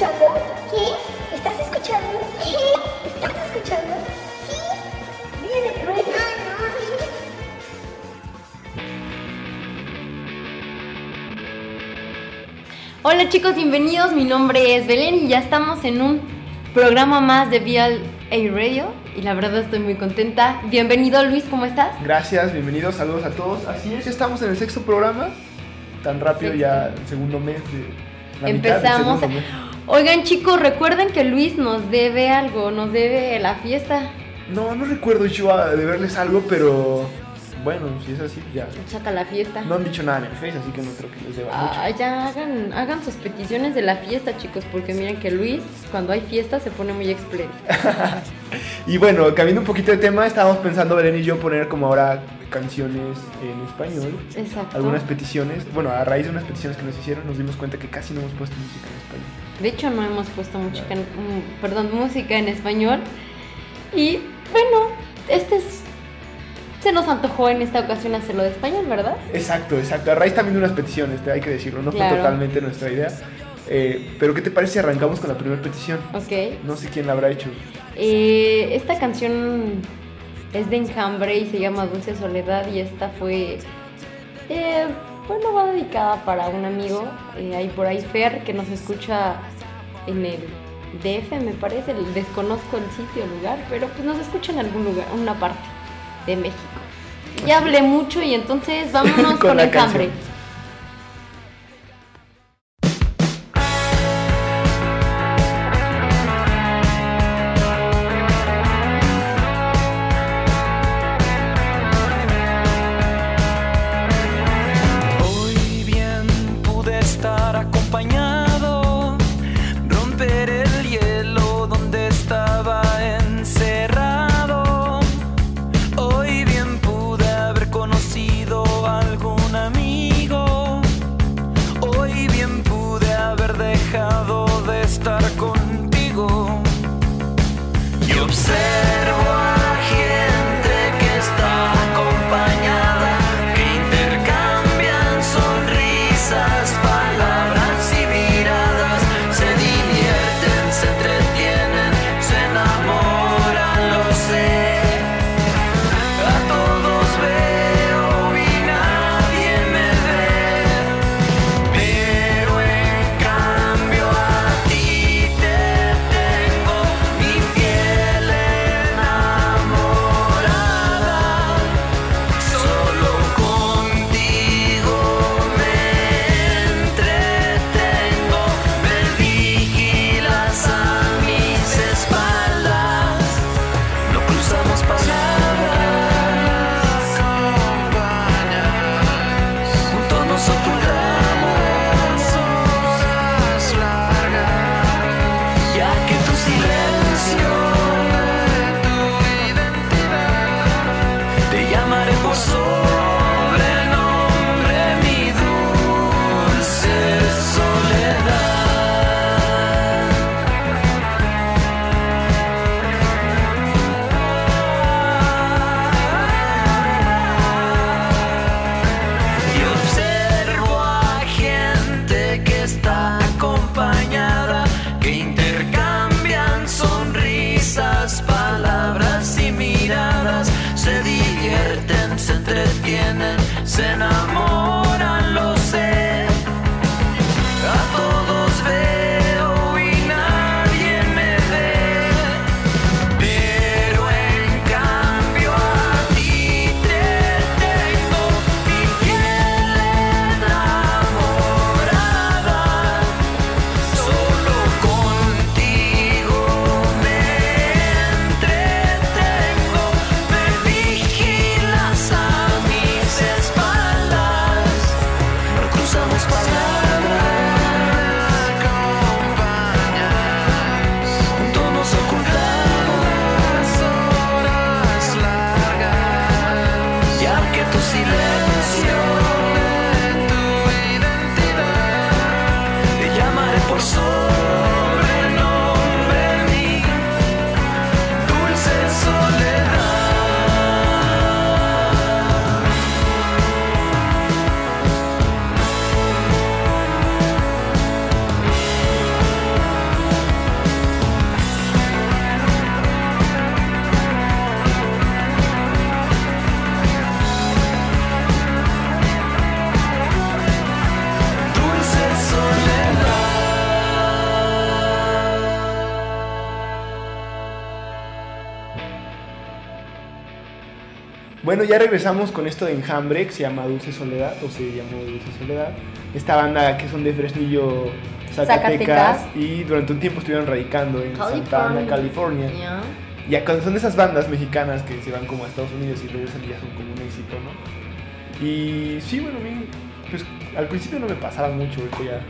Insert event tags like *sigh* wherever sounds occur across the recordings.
escuchando? ¿Qué? ¿Estás escuchando? ¿Qué? ¿Estás escuchando? Sí. Viene Trueno. Hola chicos, bienvenidos. Mi nombre es Belén y ya estamos en un programa más de VLA Radio y la verdad estoy muy contenta. Bienvenido Luis, ¿cómo estás? Gracias, bienvenidos, saludos a todos. Así es, ya estamos en el sexto programa. Tan rápido Sexto. ya el segundo mes de la mitad del Empezamos. segundo mes. Oigan chicos, recuerden que Luis nos debe algo, nos debe la fiesta. No, no recuerdo yo a- de verles algo, pero bueno, si es así, ya. Saca la fiesta. No han dicho nada en el Face, así que no creo que les deba mucho. Ah, ya hagan, hagan sus peticiones de la fiesta, chicos, porque miren que Luis, cuando hay fiesta, se pone muy expléndido. *laughs* Y bueno, cambiando un poquito de tema, estábamos pensando Belén y yo poner como ahora canciones en español. Exacto. Algunas peticiones, bueno, a raíz de unas peticiones que nos hicieron, nos dimos cuenta que casi no hemos puesto música en español. De hecho, no hemos puesto música en, mm, perdón, música en español. Y bueno, este es. Se nos antojó en esta ocasión hacerlo de español, ¿verdad? Exacto, exacto. A raíz también de unas peticiones, hay que decirlo, no Claro. fue totalmente nuestra idea. Eh, pero ¿qué te parece si arrancamos con la primera petición? Ok. No sé quién la habrá hecho. Eh, esta canción es de Enjambre y se llama Dulce Soledad y esta fue, eh, bueno, va dedicada para un amigo, eh, ahí por ahí Fer, que nos escucha en el DF, me parece, el- desconozco el sitio, el lugar, pero pues nos escucha en algún lugar, una parte de México. Ya hablé mucho y entonces *laughs* vámonos Con con, la Enjambre. Bueno, ya regresamos con esto de Enjambre, que se llama Dulce Soledad, o se llamó Dulce Soledad. Esta banda que son de Fresnillo, Zacatecas, Zacatecas. y durante un tiempo estuvieron radicando en Santa Ana, California. Ya cuando son de esas bandas mexicanas que se van como a Estados Unidos y regresan y ya son como un éxito, ¿no? Y sí, bueno, a mí, pues al principio no me pasaba mucho, ahorita ya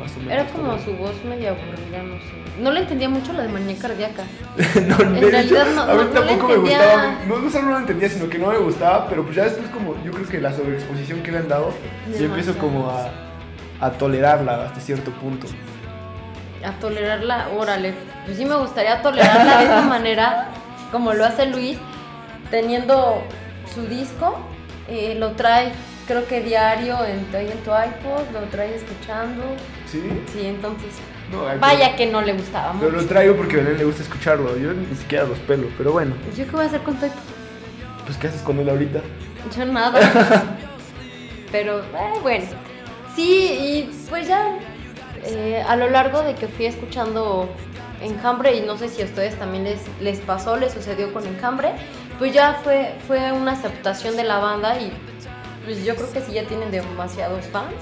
más o menos. Era como su voz medio aburrida, no sé. No le entendía mucho la de manía cardíaca. *laughs* no, de hecho, realidad no- a mí no- no le tampoco me gustaba. No, no solo no lo entendía, sino que no me gustaba, pero pues ya después como yo creo que la sobreexposición que le han dado, yo empiezo como a, a tolerarla hasta cierto punto. A tolerarla, órale. Pues sí me gustaría tolerarla de esa *laughs* manera, como lo hace Luis, teniendo su disco, eh, lo trae, creo que diario en, en tu iPod, lo trae escuchando. ¿Sí? Sí, entonces, No, vaya que no le gustaba Pero mucho. lo traigo porque a Belén le gusta escucharlo. Yo ni siquiera los pelo, pero bueno. ¿Yo qué voy a hacer con tu iPod? Pues ¿qué haces con él ahorita? Yo nada. *laughs* Pero eh, bueno. Sí, y pues ya eh, a lo largo de que fui escuchando Enjambre, y no sé si a ustedes también les, les pasó, les sucedió con Enjambre, pues ya fue, fue una aceptación de la banda y pues yo creo que sí ya tienen demasiados fans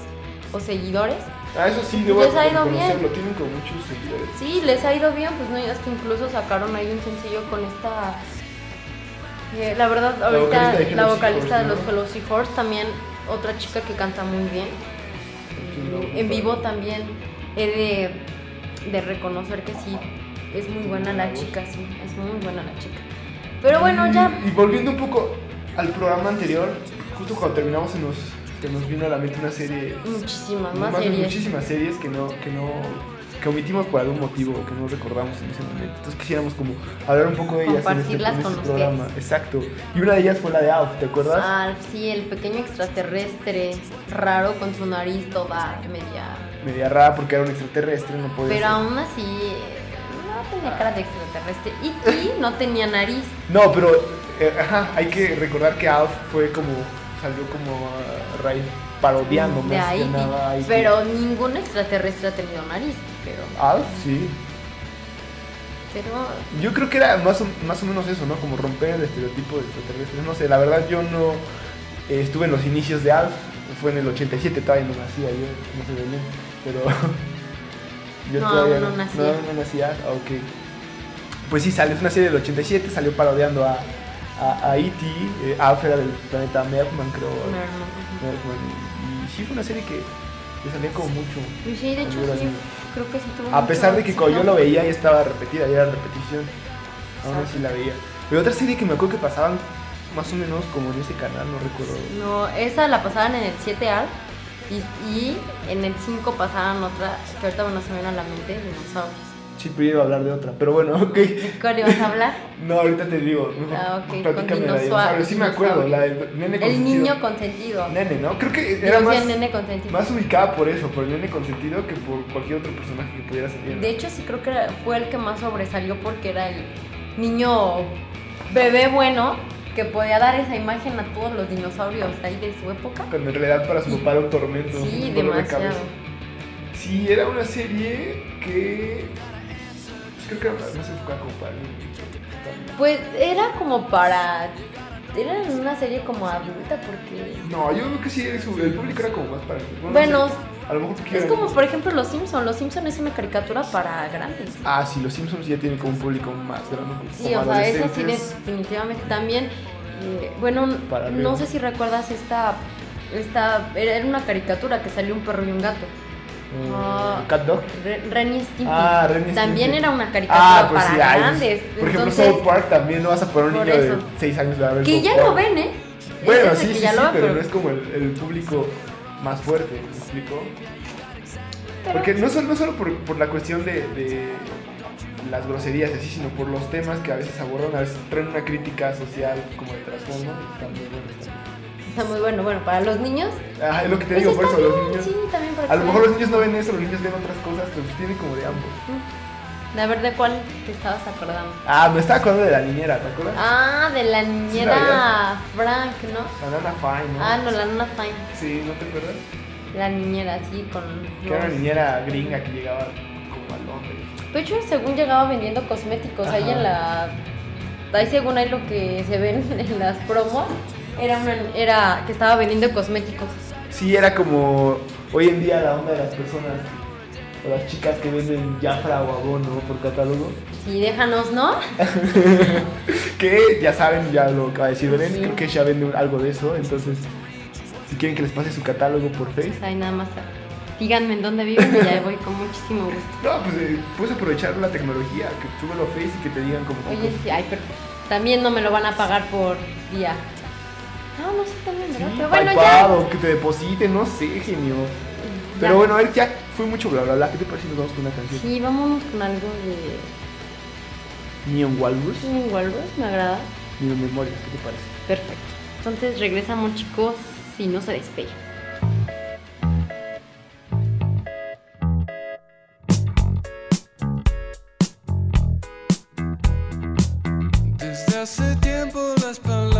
o seguidores. Ah, eso sí, debo Les ha ido bien. Tienen como muchos seguidores. Sí, les ha ido bien, pues no, hasta incluso sacaron ahí un sencillo con esta... eh, la verdad, ahorita la vocalista de los ¿no? Hello Seahorse, también otra chica que canta muy bien. Sí, en vivo también he de, de reconocer que sí, es muy buena la chica, sí, es muy buena la chica. Pero bueno, Y- ya... Y volviendo un poco al programa anterior, justo cuando terminamos se nos, se nos vino a la mente una serie. Muchísimas más más- series. Muchísimas series que no, que no. que omitimos por algún motivo que no recordamos en ese momento. Entonces quisiéramos como hablar un poco de ellas en este, Compartirlas en con este ustedes. programa. Exacto. Y una de ellas fue la de Alf, ¿te acuerdas? Ah, sí, el pequeño extraterrestre raro con su nariz toda media... Media rara porque era un extraterrestre, no podía Pero ser. aún así, no tenía cara de extraterrestre. Y no tenía nariz. No, pero eh, ajá, hay que recordar que Alf fue como. Salió como a raíz parodiando de más que ahí. nada a E.T.. Pero ningún extraterrestre ha tenido nariz. Pero, Alf, sí. pero Yo creo que era más o, más o menos eso, ¿no? Como romper el estereotipo de extraterrestres. No sé, la verdad yo no eh, estuve en los inicios de Alf. Fue en el 87, todavía no nacía yo, no sé de bien. Pero *laughs* yo No, todavía no nacía. No, no nacía, ah, ok. Pues sí, salió, es una serie del 87, salió parodiando a, a, a E.T. eh, Alf era del planeta Melkman, creo. no. Melkman, y, y sí fue una serie que le salía como mucho. Sí, de hecho sí, creo que sí tuvo A pesar de que cuando yo lo veía ya estaba repetida, ya era repetición. Aún así la veía. Pero otra serie que me acuerdo que pasaban más o menos como en ese canal, no recuerdo. No, esa la pasaban en el 7A y, y en el 5 pasaban otra que ahorita no se me viene a la mente, dinosaurios. Pero yo iba a hablar de otra. Pero bueno, *laughs* ok. ¿De cuál ibas a hablar? *laughs* No, ahorita te digo. Mejor Ah, ok, platícame con dinosaurio. Sí me acuerdo, la del nene El consentido. niño consentido. Nene, ¿no? Creo que era más, nene consentido. más ubicada por eso, por el nene consentido que por cualquier otro personaje que pudiera salir. De hecho, sí creo que fue el que más sobresalió porque era el niño bebé bueno que podía dar esa imagen a todos los dinosaurios ahí de su época. Cuando en realidad para su papá era un tormento. Sí, un de demasiado. Sí, era una serie que. Pues creo que era más enfocada como para niños. Pues era como para. Era una serie como adulta porque. No, yo creo que sí, el público era como más para niños. Bueno, sé, a lo mejor tú Es como, por ejemplo, Los Simpsons. Los Simpsons es una caricatura para grandes. Ah, sí, los Simpsons ya tienen como un público más grande. como Sí, o sea, eso sí definitivamente también. eh, bueno, Para no sé si recuerdas esta, esta, era una caricatura que salió un perro y un gato. Ah. Cat Dog. Re- Ren y Stimpy. Ah, Ren y También Stimpy. era una caricatura Ah, pues para sí, ay, grandes. Por ejemplo, South Park también no vas a poner un niño de eso. 6 años a ver que ya Park. lo ven, ¿eh? Bueno, sí, sí, sí, pero, no es como el, el público más fuerte, ¿me explico? pero- Porque no solo, no solo por, por la cuestión de, de las groserías así, sino por los temas que a veces abordan, a veces traen una crítica social como de trasfondo, muy bueno. Está muy bueno. Bueno, para los niños. Ah, es lo que te pues digo, por eso los niños... Sí, también para A lo mejor los niños no ven eso, los niños ven otras cosas, pero pues tiene como de ambos. A ver, ¿de cuál te estabas acordando? Ah, me estaba acordando de la niñera, ¿te acuerdas? Ah, de la niñera Frank, ¿no? La nana Fine, ¿no? Ah, no, la nana Fine. Sí, ¿no te acuerdas? La niñera, sí, con. Que era una niñera gringa que llegaba como a Londres. De hecho, según llegaba vendiendo cosméticos ahí en la. Ahí según ahí lo que se ven en las promos, Era, una, era que estaba vendiendo cosméticos. Sí, era como hoy en día la onda de las personas o las chicas que venden Jafra o Avon, ¿no? Por catálogo. Sí, déjanos, ¿no? *laughs* que ya saben, ya lo acaba de decir Belén, Sí. creo que ella vende algo de eso, entonces si quieren que les pase su catálogo por Face. Ahí nada más. Díganme en dónde viven y ya voy con muchísimo gusto. No, pues eh, puedes aprovechar la tecnología, que súbelo a Face y que te digan como... Oye, sí, ay, pero también no me lo van a pagar por día. No, no sé también, Sí, ¿verdad? pero bueno, ya. o que te depositen, no sé, genio. Ya. Pero bueno, a ver, ya fue mucho bla bla bla. ¿Qué te parece si nos vamos con una canción? Sí, vámonos con algo de Neon Walrus, un Walrus, me agrada. Neon Memorias, ¿qué te parece? Perfecto. Entonces regresamos, chicos, si no se despeguen. Desde hace tiempo las palabras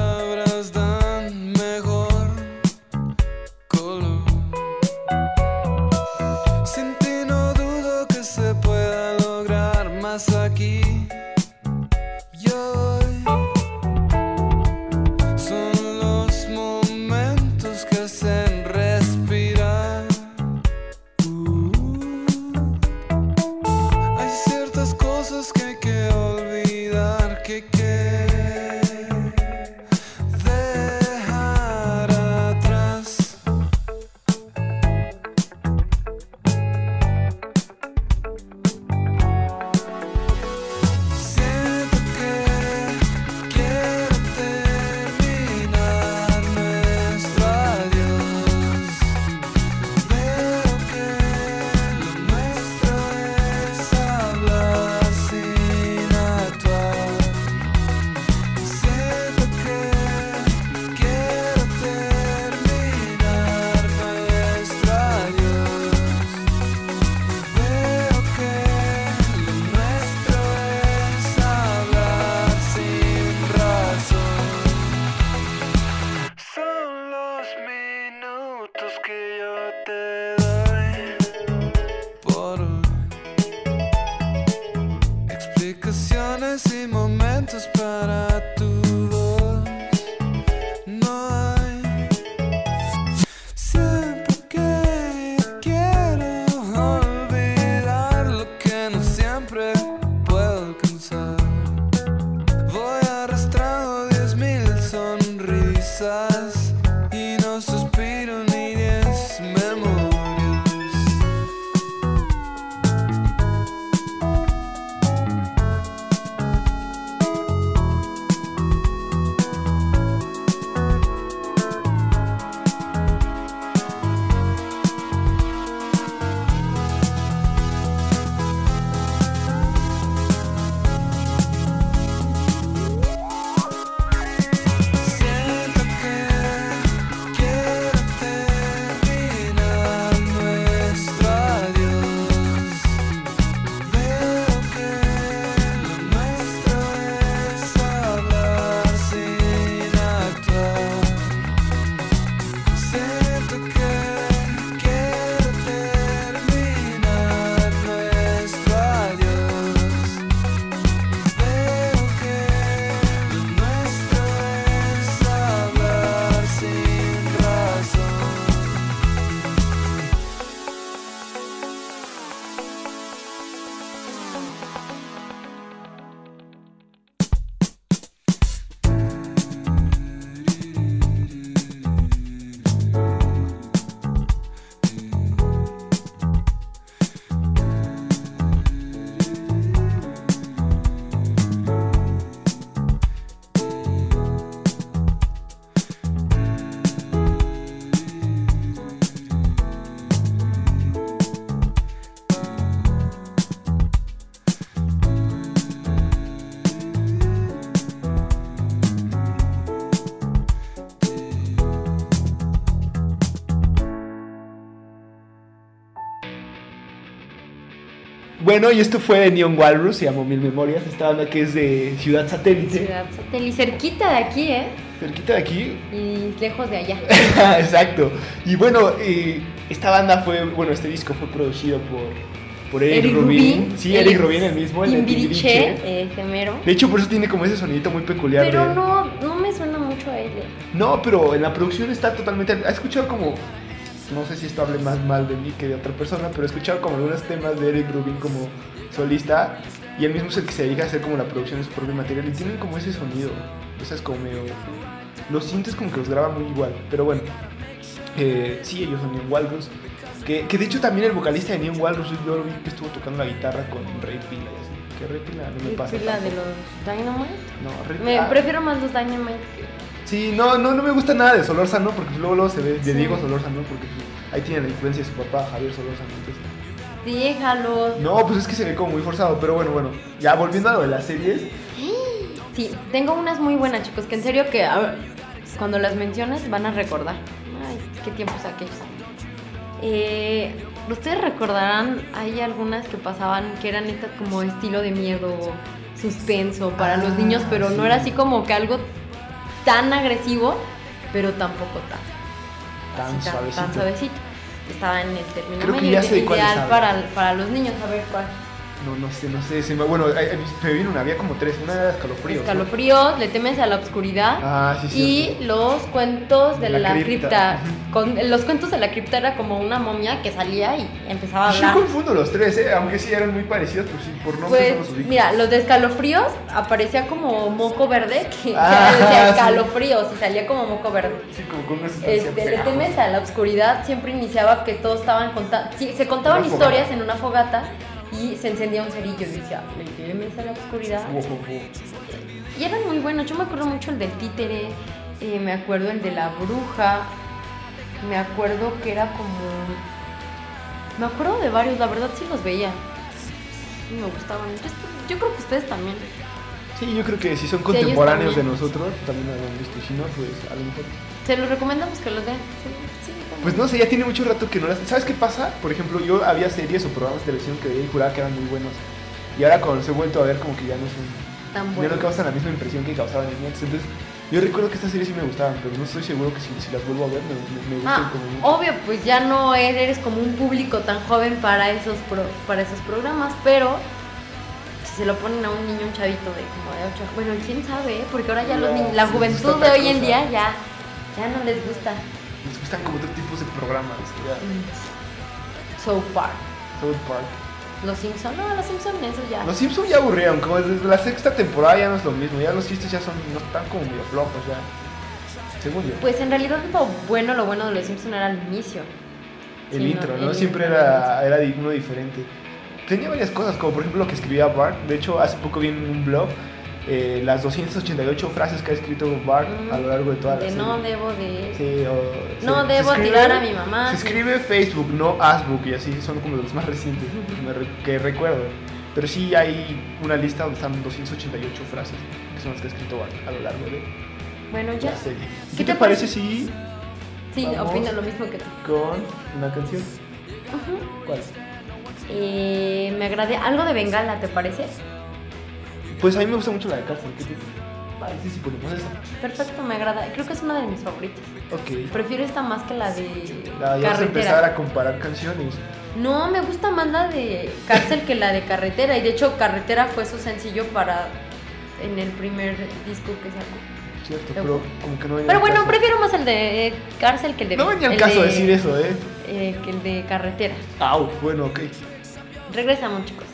Bueno, y esto fue de Neon Walrus, se llamó Mil Memorias, esta banda que es de Ciudad Satélite, Ciudad satélite, cerquita de aquí, ¿eh? cerquita de aquí. Y lejos de allá. *laughs* Exacto. Y bueno, eh, esta banda fue, bueno, este disco fue producido por, por Eric, Eric Rubin. Rubin. Sí, Eric Rubin, el mismo, el Timbiriche, eh, gemero. De hecho, por eso tiene como ese sonidito muy peculiar Pero de... no, no me suena mucho a ella. No, pero en la producción está totalmente. ¿Has escuchado como.? No sé si esto hable más mal de mí que de otra persona, pero he escuchado como algunos temas de Eric Rubin como solista. Y él mismo es el que se dedica a hacer como la producción de su propio material. Y tienen como ese sonido. O sea, es como medio. Lo sientes como que los graba muy igual. Pero bueno. Eh, sí, ellos son Neon Walrus. Que, que de hecho también el vocalista de Neon Walrus, yo lo vi que estuvo tocando la guitarra con Ray Pila y así. Que Ray Pila no me pasa. de los Dynamite. No, Ray Me ah, prefiero más los Dynamite que. Sí, no, no, no me gusta nada de Solórzano porque luego, luego se ve de Sí. Diego Solórzano porque ahí tiene la influencia de su papá, Javier Solórzano. entonces- Déjalo. No, pues es que se ve como muy forzado, pero bueno, bueno. Ya volviendo a lo de las series, Sí, tengo unas muy buenas, chicos, que en serio que ver, cuando las menciones van a recordar. Ay, qué tiempos aquellos. Eh, Ustedes recordarán, hay algunas que pasaban que eran estas como estilo de miedo, suspenso para los Ah, niños, pero no era así como que algo tan agresivo, pero tampoco tan, tan así, suavecito. tan suavecito. Estaba en el término medio ideal para, para los niños. A ver cuál. No, no sé, no sé. se me- bueno, ay, ay, me vino una, había como tres. Una era escalofríos. ¿no? Escalofríos, le temes a la oscuridad. Ah, sí, y sí. los cuentos de De la, la cripta. cripta. Con, los cuentos de la cripta era como una momia que salía y empezaba a Yo hablar. confundo los tres, ¿eh? aunque sí eran muy parecidos, pues sí, por nombres Pues, los mira, los de escalofríos aparecía como moco verde, que Ah, decía sí. escalofríos y salía como moco verde. Sí, como con una Este, le temes a la oscuridad, siempre iniciaba que todos estaban contando, se contaban Una historias fogata. en una fogata y se encendía un cerillo y decía, le temes a la oscuridad. Y eran muy buenos. Yo me acuerdo mucho el del títere, eh, me acuerdo el de la bruja, me acuerdo que era como. Me acuerdo de varios, la verdad sí los veía. Sí, me gustaban. Yo, yo creo que ustedes también. Sí, yo creo que si son contemporáneos de nosotros, también lo habían visto. Si no, pues a lo mejor. Se los recomendamos que los vean. Sí. Pues no sé, ya tiene mucho rato que no las. ¿Sabes qué pasa? Por ejemplo, yo había series o programas de televisión que veía y juraba que eran muy buenos. Y ahora cuando los he vuelto a ver, como que ya no son. Tan Ya buenos. no causan la misma impresión que causaban en antes. Entonces, yo recuerdo que estas series sí me gustaban, pero no estoy seguro que si, si las vuelvo a ver me, me, me gusten Ah, como mucho. obvio, pues ya no eres como un público tan joven para esos pro- para esos programas, pero si se lo ponen a un niño, un chavito de como de 8, bueno, quién sabe, ¿eh? porque ahora ya los Ya, niños, la juventud de hoy en día ya ya no les gusta Les gustan como otros tipos de programas. Ya. mm, South Park. South Park. Los Simpsons, no, los Simpsons eso ya. Los Simpsons ya aburrieron, como desde la sexta temporada ya no es lo mismo. Ya los chistes ya son, no están como medio flojos ya. Según yo. Pues en realidad lo bueno, lo bueno de los Simpsons era el inicio. el sí, intro, no, ¿no? el Siempre intro, era, era uno diferente. Tenía varias cosas, como por ejemplo lo que escribía Bart. De hecho, hace poco vi en un blog eh, las 288 frases que ha escrito Bart a lo largo de toda la de serie. no debo de Sí, o- No se- se debo escribe- tirar a mi mamá. Se escribe Facebook, no Asbook, y así son como los más recientes que, recuerdo. Pero sí hay una lista donde están 288 frases, que son las que ha escrito Bart a lo largo de Bueno, ya. la serie. ¿Qué ¿Qué te parece si Sí, opino lo mismo que tú. con una canción? ¿Cuál? Eh, me agradé algo de Bengala, ¿te parece? Pues a mí me gusta mucho la de cárcel. ¿Qué te parece si ponemos esa? Perfecto, me agrada. Creo que es una de mis favoritas. Ok. Prefiero esta más que la de La, vas a empezar a comparar canciones. No, me gusta más la de cárcel que la de carretera. Y de hecho, carretera fue su sencillo para en el primer disco que sacó. Cierto, Pero- como que no Pero bueno, caso. prefiero más el de cárcel que el de. No venía el caso de- decir eso, ¿eh? eh, que el de carretera. Au, bueno, ok. Regresamos, chicos.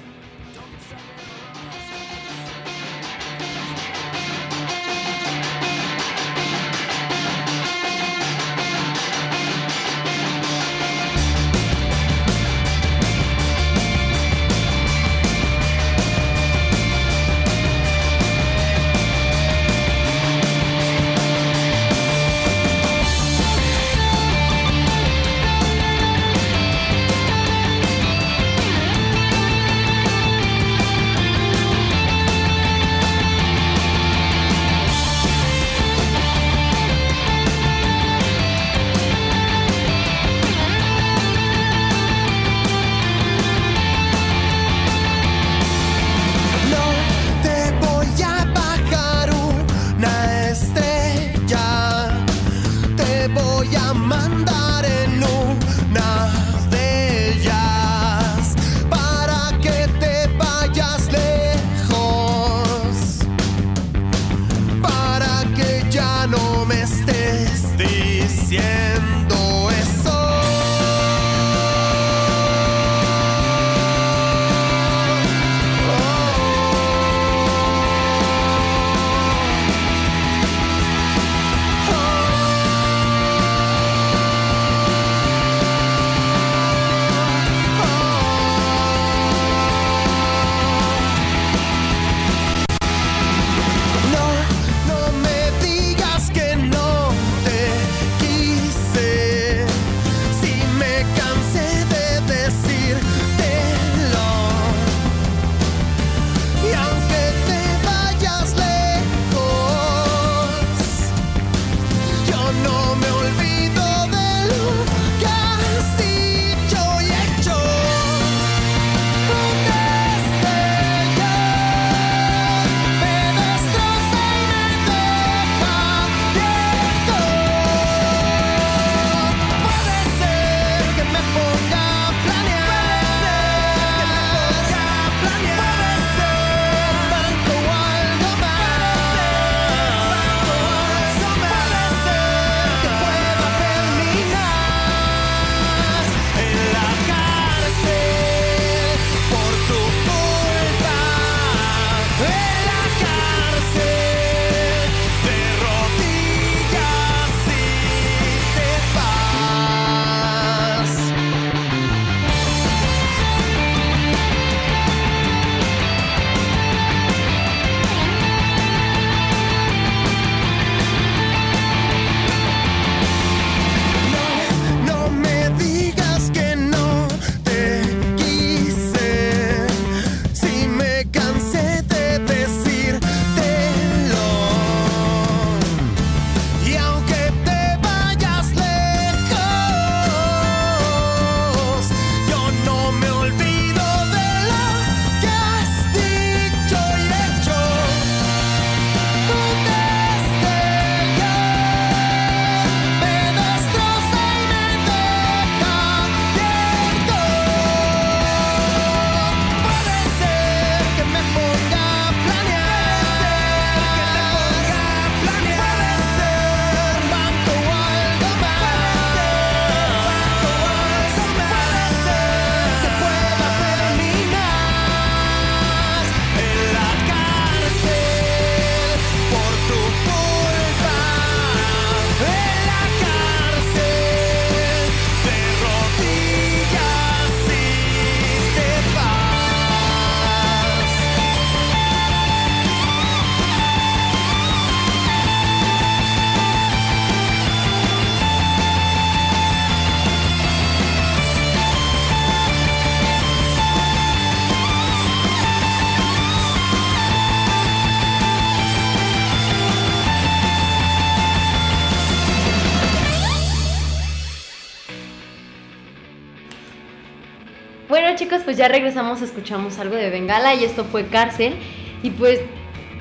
Pues ya regresamos, escuchamos algo de Bengala y esto fue Cárcel. Y pues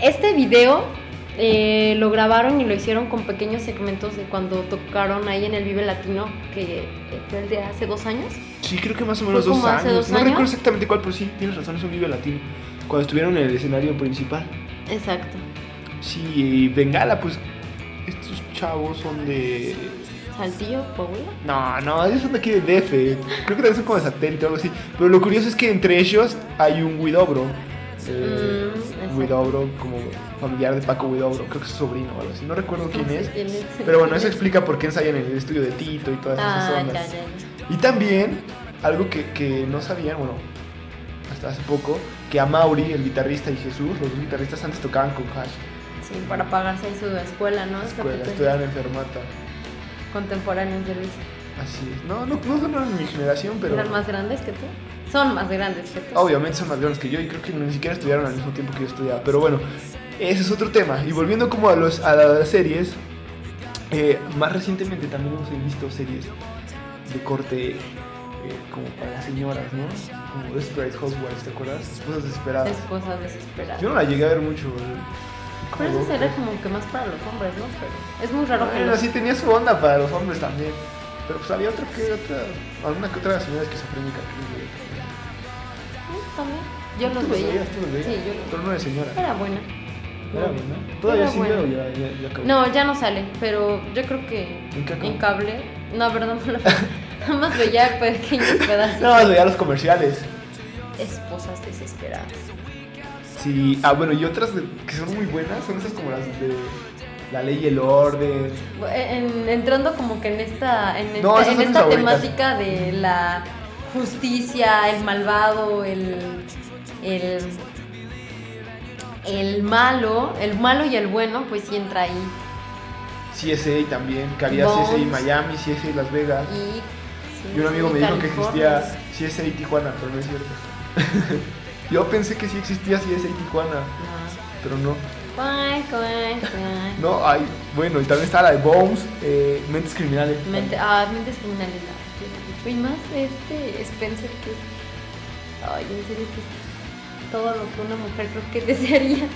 este video eh, lo grabaron y lo hicieron con pequeños segmentos de cuando tocaron ahí en el Vive Latino, que fue el de hace dos años. Sí, creo que más o menos dos años. no recuerdo exactamente cuál, pero sí, tienes razón, es un Vive Latino. Cuando estuvieron en el escenario principal. Exacto. Sí, y Bengala, pues estos chavos son de... Saltillo, Coahuila. No, no, ellos son de aquí de DF. Creo que también son como de satélite o algo así. Pero lo curioso es que entre ellos hay un Widobro. Eh, Mm, exacto. Widobro, como familiar de Paco Widobro. Creo que es su sobrino o algo así. No recuerdo quién es. Pero bueno, eso explica por qué ensayan en el estudio de Tito y todas esas Ah, ondas. ya, ya. Y también, algo que, que no sabían, bueno, hasta hace poco, que a Mauri, el guitarrista, y Jesús, los dos guitarristas antes tocaban con Hash. Sí, para pagarse su escuela, ¿no? Escuela, estudiaban enfermata. Contemporáneos de Luis. Así es. No, no, no son de mi generación, pero ¿Eran más grandes que tú? Son más grandes que tú. obviamente son más grandes que yo y creo que ni siquiera estudiaron al mismo tiempo que yo estudiaba. Pero bueno, ese es otro tema. Y volviendo como a, los, a las series, eh, más recientemente también hemos visto series de corte eh, como para las señoras, ¿no? Como Desperate Housewives, ¿te acuerdas? Esposas desesperadas. Esposas desesperadas. Yo no la llegué a ver mucho. eh, Pero eso será como que más para los hombres, ¿no? Pero es muy raro que Bueno, sí tenía su onda para los hombres también. Pero pues había otra que otra, alguna que otra señora esquizofrénica que Mm, También. Yo los ¿Tú veía. ¿Tú los veías? Sí, yo los Pero no eres señora. Era buena. Era buena. ¿Todavía Era sigue buena. o ya, ya, ya acabó? No, ya no sale, pero yo creo que ¿En cable. No, verdad, *laughs* no lo Nada más veía pequeños *laughs* pedazos. No, veía los comerciales. Esposas desesperadas. Sí, ah, bueno, y otras de- que son muy buenas son esas como las de La Ley y el Orden. En- entrando como que en esta, en No, esta, en temática de la justicia, el malvado, el, el, el malo, el malo y el bueno, pues sí entra ahí. CSA también, que había Bones. CSA Miami, CSA Las Vegas. Y, sí, Y un amigo me dijo que existía CSA Tijuana, pero no es cierto. *laughs* Yo pensé que sí existía CSA Tijuana, No. pero no. No, hay, bueno, y también está la de Bones, eh, Mentes Criminales. Mente, ah, mentes criminales. mucho. Y más este Spencer que es. Ay, en serio que es todo lo que una mujer creo que *laughs* desearía.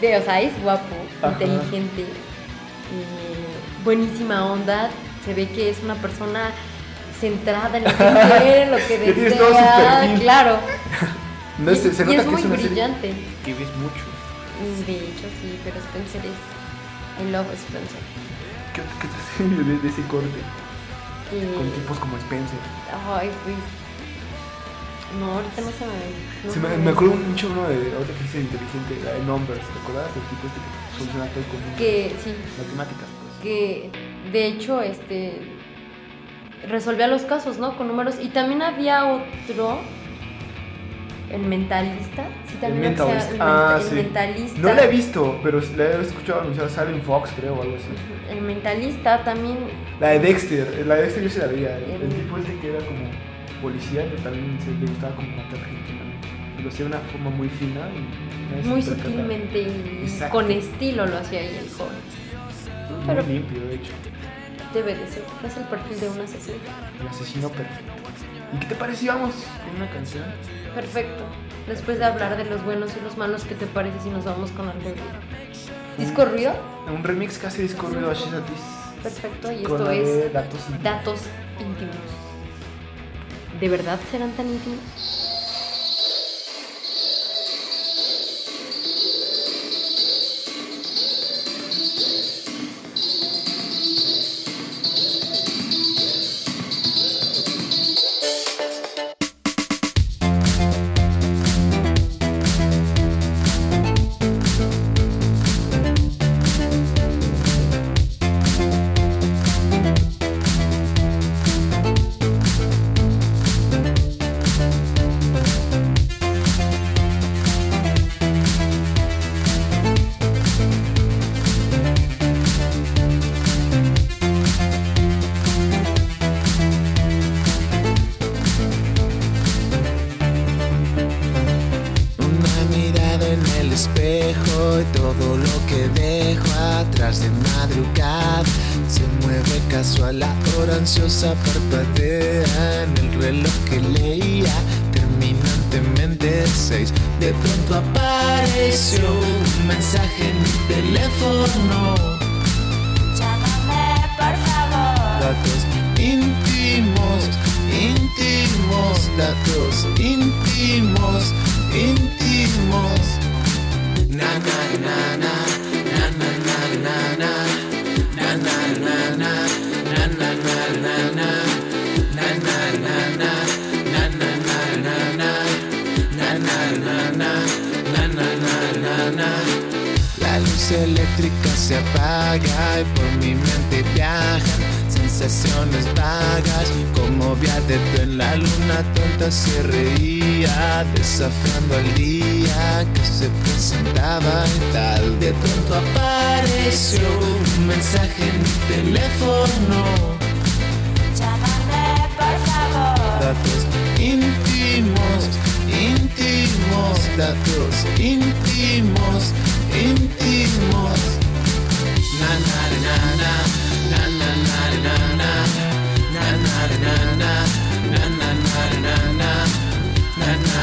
De, o sea, es guapo, Ajá. inteligente, eh, buenísima onda. Se ve que es una persona centrada en lo que *laughs* quiere, lo que desea. Claro. *laughs* No, y, se, se y nota es que muy es una serie brillante. que ves mucho. De hecho, sí, pero Spencer es. I love Spencer. ¿Qué, qué serie de, de ese corte? Y- Con tipos como Spencer. Ay, pues. No, ahorita no se me. no me, me acuerdo mucho uno de otra que dice inteligente, la de Numbers, ¿te acuerdas? El tipo este que soluciona todo con Que sí, matemáticas, pues. que de hecho, este. Resolvía los casos, ¿no? Con números. Y también había otro. El mentalista. Sí, El también mentalista. El, Ah, el sí. mentalista. No la he visto, pero la he escuchado anunciar, sale en Fox, creo, o algo así. El mentalista también. La de Dexter, la de Dexter yo sí la veía. El, El- el tipo este que era como policía, pero también se le gustaba como matar gente, ¿no? Lo hacía de una forma muy fina y se Muy sutilmente y Exacto. con estilo lo hacía ahí el joven. Muy pero- limpio, de hecho. Debe de ser. Es el perfil de un asesino. El asesino perfecto. ¿Y qué te pareció? Vamos con una canción. Perfecto. Después de hablar de los buenos y los malos, ¿qué te parece si nos vamos con algo de disco ruido? Un remix hace disco ruido a Tease. Perfecto, y esto es datos íntimos. datos íntimos. ¿De verdad serán tan íntimos?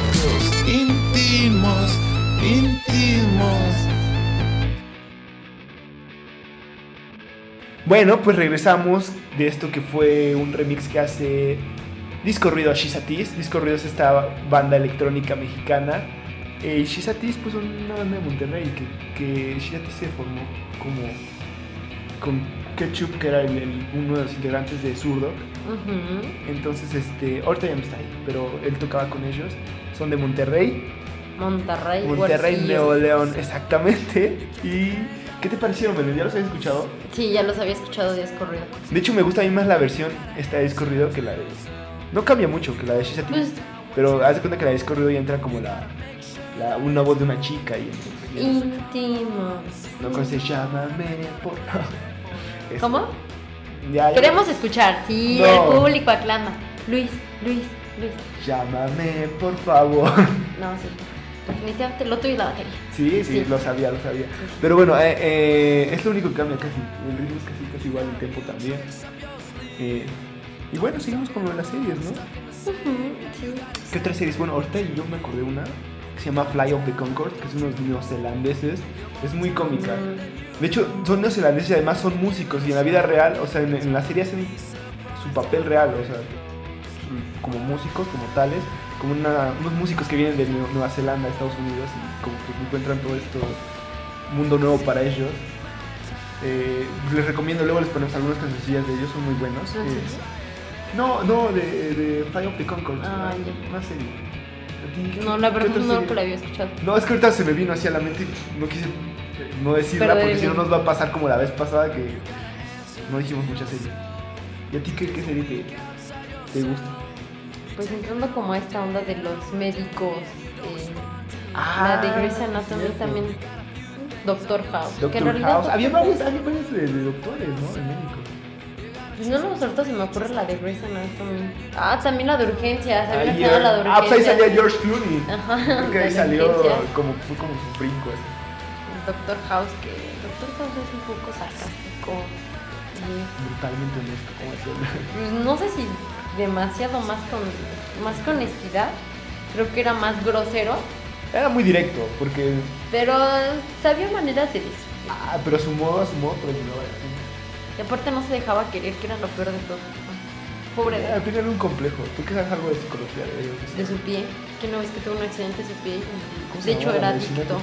datos íntimos, íntimos. Bueno, pues regresamos de esto que fue un remix que hace Disco Ruido a Shizatis. Disco Ruido es esta banda electrónica mexicana. Eh, Shizatis, pues una banda de Monterrey que, que Shizatis se formó como con Ketchup, que era el- el- uno de los integrantes de Zurdo. Entonces, este, ahorita ya no está ahí, pero él tocaba con ellos. Son de Monterrey, Monterrey. Monterrey. Nuevo León, exactamente. ¿Y qué te parecieron, Belén? ¿Ya los habías escuchado? Sí, ya los había escuchado días corrido. De hecho, me gusta a mí más la versión esta de disco ruido que la de. No cambia mucho que la de Shisha Pues- Pero haz de cuenta que la de disco ruido ya entra como la, la- una voz de una chica y, y- Íntimos. no con ese llámame por favor". Eso. ¿Cómo? Ya, ya. Queremos escuchar. Sí, No. el público aclama. Luis, Luis, Luis. Llámame por favor. *laughs* No, sí. Definitivamente lo tuyo es la batería. Sí, sí, Sí. lo sabía, lo sabía. Pero bueno, eh, eh, es lo único que cambia casi. El ritmo es casi, casi igual, el tempo también. Eh, y bueno, seguimos con lo de las series, ¿no? Sí. ¿Qué otras series? Bueno, ahorita yo me acordé una que se llama Fly of the Concord, que son unos neozelandeses. Es muy cómica. Mm. De hecho, son neozelandeses y además son músicos. Y en la vida real, o sea, en, en la serie hacen su papel real, o sea, como músicos, como tales, como una- unos músicos que vienen de Nue- Nueva Zelanda, Estados Unidos, y como que encuentran todo esto, mundo nuevo para ellos. Eh, les recomiendo, luego les ponemos algunas cancioncillas de ellos, son muy buenos. ¿No es Eh, no, no, de, de Fly of the Concord, Ah, una, una serie. ¿A ti qué- No, la verdad no la había escuchado. No, es que ahorita se me vino así a la mente y no quise eh, no decirla porque si no nos va a pasar como la vez pasada que no dijimos mucha serie. ¿Y a ti qué, qué serie te, te gusta? Pues entrando como a esta onda de los médicos. eh, Ah, la de Grey's Anatomy cierto. también. Doctor House. que en Doctor realidad House. Doctor Había varios, había varios de, de doctores, ¿no? De médicos. Pues no, no, ahorita se me ocurre la de Grey's Anatomy. Ah, también la de urgencias. Había era la de ah, pues ahí urgencias. salía George Clooney. Ajá, Creo que ahí salió urgencias. como, fue como su brinco. así. Doctor House, que Doctor House es un poco sarcástico. y, Brutalmente honesto, como decía. pues, no sé si demasiado más con más con honestidad. Creo que era más grosero, Era muy directo, porque. pero sabía maneras de decir. Ah, pero a su modo, a su modo, pero no. Y aparte no se dejaba querer, que era lo peor de todo. Pobre de, Era, tenían un complejo. ¿Tú qué sabes algo de psicología de ellos? de su pie. Que no ves que tuvo un accidente de su pie. ¿Cómo y se De hecho era adicto.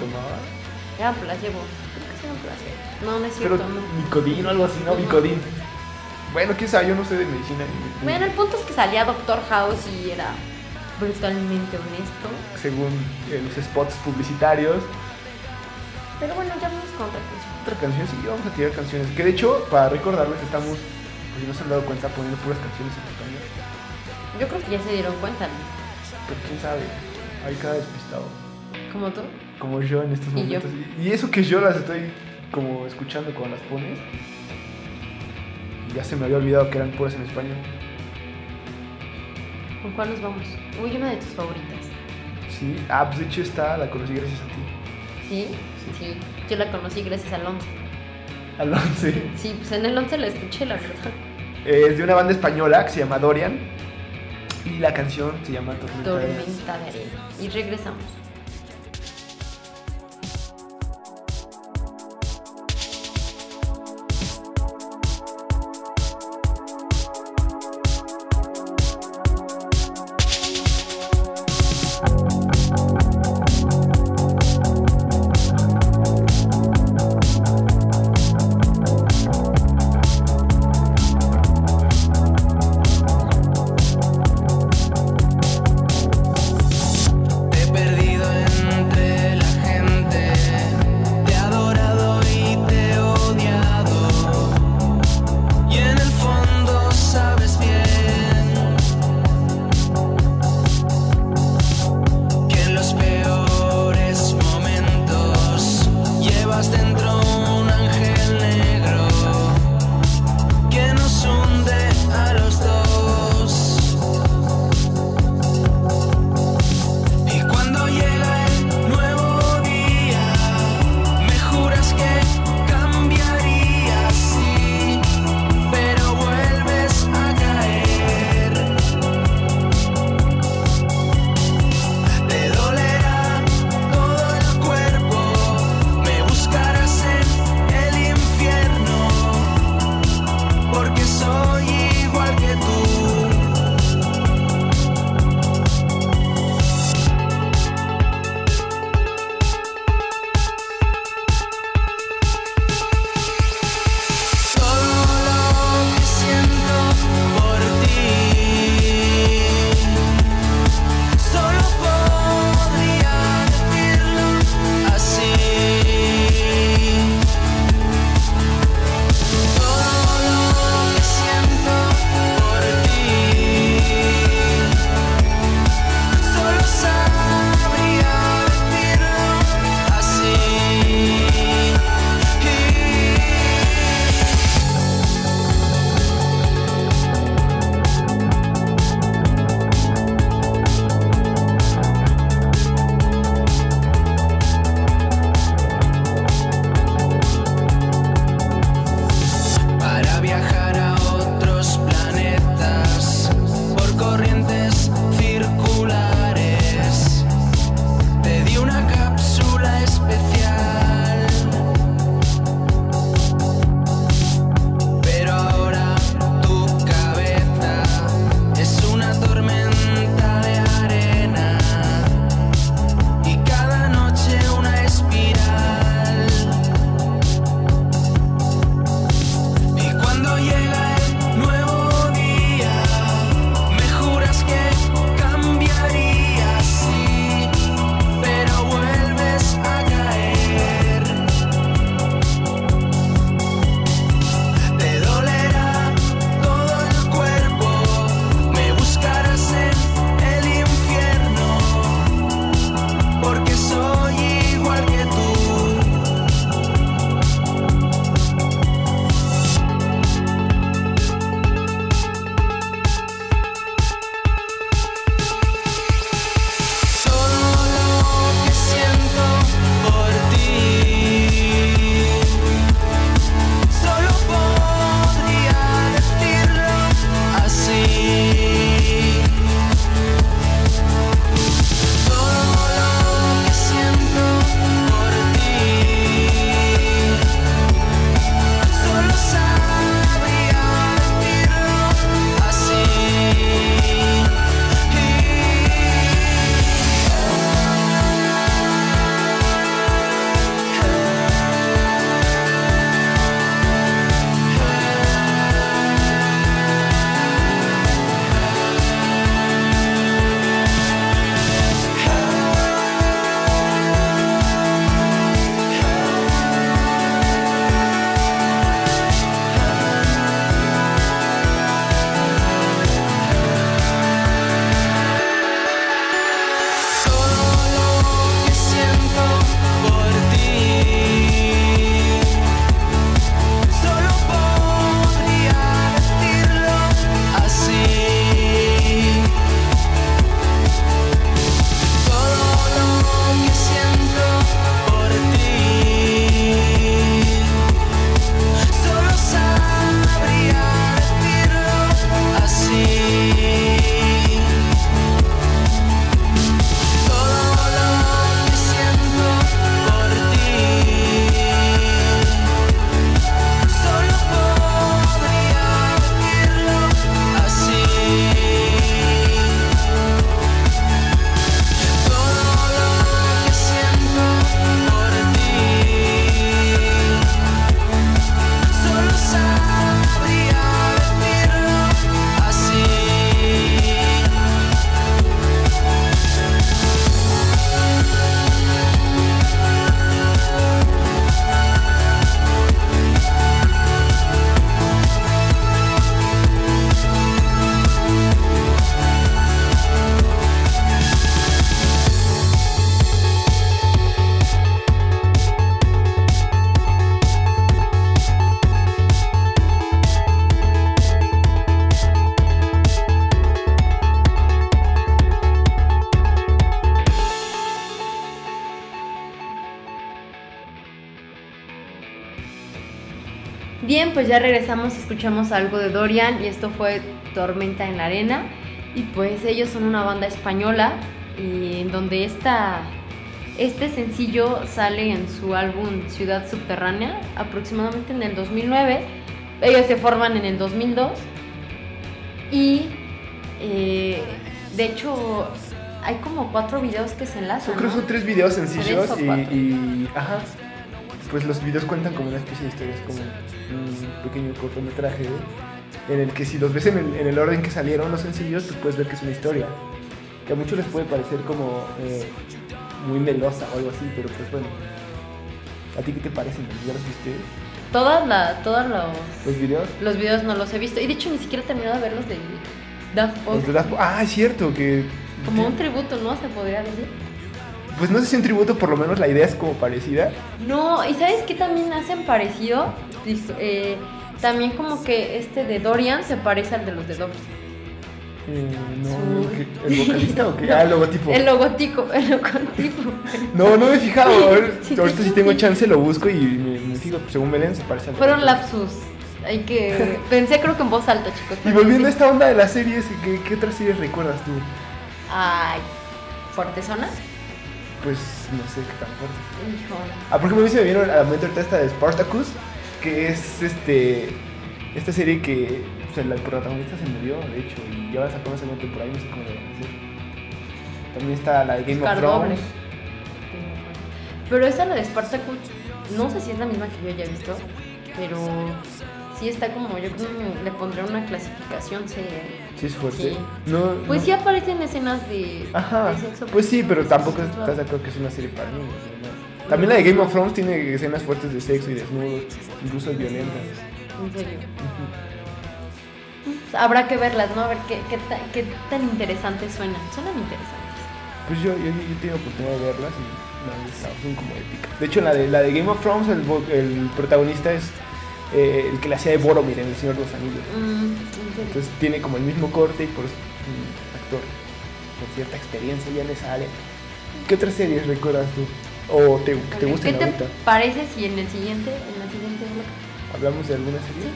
Era placebo. Creo que era placebo. No, no es Pero cierto, no. Nicodín o algo así, ¿no? Ujú. Bueno, quién sabe, yo no sé de medicina. ni- Bueno, el punto es que salía Doctor House y era brutalmente honesto. Según eh, los spots publicitarios. Pero bueno, ya vamos con otra canción. Otra canción, sí, vamos a tirar canciones. Que de hecho, para recordarles, estamos, pues si no se han dado cuenta, poniendo puras canciones en español. Yo creo que ya se dieron cuenta, ¿no? Pero quién sabe, hay cada despistado. Como tú. Como yo en estos Y yo. momentos. Y eso que yo las estoy como escuchando cuando las pones. Ya se me había olvidado que eran puras en español. ¿Con cuál nos vamos? Uy, una de tus favoritas. Sí, ah, pues de hecho está, la conocí gracias a ti. ¿Sí? Sí. Yo la conocí gracias al 11. Al 11. Sí, pues en el 11 la escuché, la verdad. Es de una banda española que se llama Dorian. Y la canción se llama Tormenta. Tormenta de arena. Y regresamos. Pues ya regresamos, escuchamos algo de Dorian y esto fue Tormenta en la Arena. Y pues ellos son una banda española y en donde esta, este sencillo sale en su álbum Ciudad Subterránea aproximadamente en el 2009. Ellos se forman en el 2002 y eh, de hecho hay como cuatro videos que se enlazan. Yo creo que ¿no? son tres videos sencillos Tres y, cuatro. y- Ajá. Pues los videos cuentan como una especie de historia, es como un pequeño cortometraje en el que si los ves en el, en el orden que salieron los sencillos, pues puedes ver que es una historia. Que a muchos les puede parecer como eh, muy melosa o algo así, pero pues bueno. ¿A ti qué te parecen? ¿Ya los viste? Todas la, todos los, ¿Los videos? los videos no los he visto. Y de hecho ni siquiera he terminado de ver los de Daft Punk. Los de Daft Punk. Ah, es cierto, que... Como un tributo, ¿no? Se podría decir. Pues no sé si un tributo, por lo menos la idea es como parecida. No, y ¿sabes qué también hacen parecido? Eh, también como que este de Dorian se parece al de los de Doors. Eh, no. ¿el vocalista o qué? *laughs* Ah, el logotipo. El logotipo, el logotipo. No, no me he fijado. Sí, ahorita sí, si tengo chance lo busco y me, me fijo. Según Belén se parece al Fueron lapsus. Hay que. *laughs* Pensé creo que en voz alta, chicos. Y volviendo a esta onda de las series, ¿qué, qué otras series recuerdas tú? Ay, ¿Fuerte Zona? Pues no sé qué tan fuerte. Hijo. Ah, por ejemplo, a mí se me vieron a la mente ahorita esta de Spartacus, que es este esta serie que o sea, el protagonista se murió, de hecho, y ya van a sacar una segunda temporada y no sé cómo le van a hacer. También está la de Game Oscar of doble. Thrones. Pero esa la de Spartacus, no sé si es la misma que yo haya visto, pero sí está como, yo creo que le pondré una clasificación C. Sí, es fuerte. Sí. No, Pues no- sí aparecen escenas de, Ajá, de sexo. pues sí, pero tampoco estás de acuerdo que es una serie para niños. ¿no? También la de Game of Thrones tiene escenas fuertes de sexo y desnudos, incluso violentas. En serio. Pues Habrá que verlas, ¿no? A ver qué, qué, ta- qué tan interesantes suenan. Suenan interesantes. Pues yo, yo, yo he tenido oportunidad de verlas y gustado, son como épicas. De hecho, la de, la de Game of Thrones, el, el protagonista es eh, el que le hacía de Boromir en El Señor de los Anillos. Mm. Entonces tiene como el mismo corte y por eso es un actor con cierta experiencia ya esa área. ¿Qué otras series recuerdas tú? ¿O te, que te Ok, gusten ¿Qué te ahorita? parece si en el siguiente, en la siguiente bloque? ¿Hablamos de alguna serie? Sí.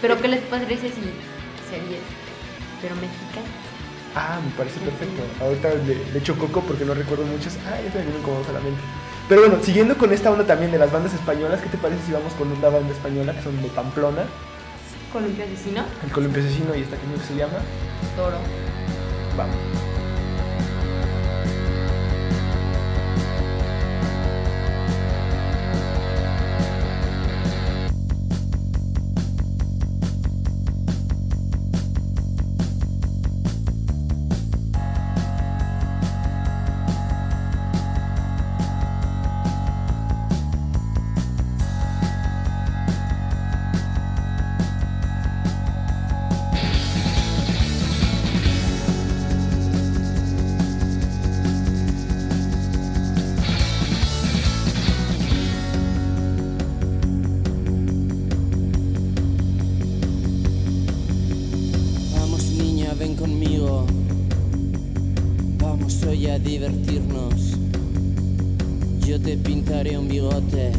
Pero ¿qué les parece si series, pero mexicanas? Ah, me parece perfecto. Ahorita le, le echo coco porque no recuerdo muchas. Ah, ya se me vienen como dos a la mente. Pero bueno, siguiendo con esta onda también de las bandas españolas, ¿qué te parece si vamos con una banda española que son de Pamplona? Columpio Asesino, El Columpio Asesino y esta canción que se llama Toro. Vamos. Vamos Vamos hoy a divertirnos. Yo te pintaré un bigote.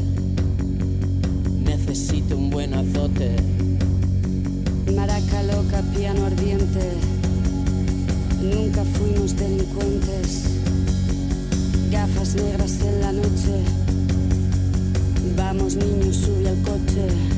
Necesito un buen azote. Maraca loca, piano ardiente. Nunca fuimos delincuentes. Gafas negras en la noche. Vamos niños, sube al coche.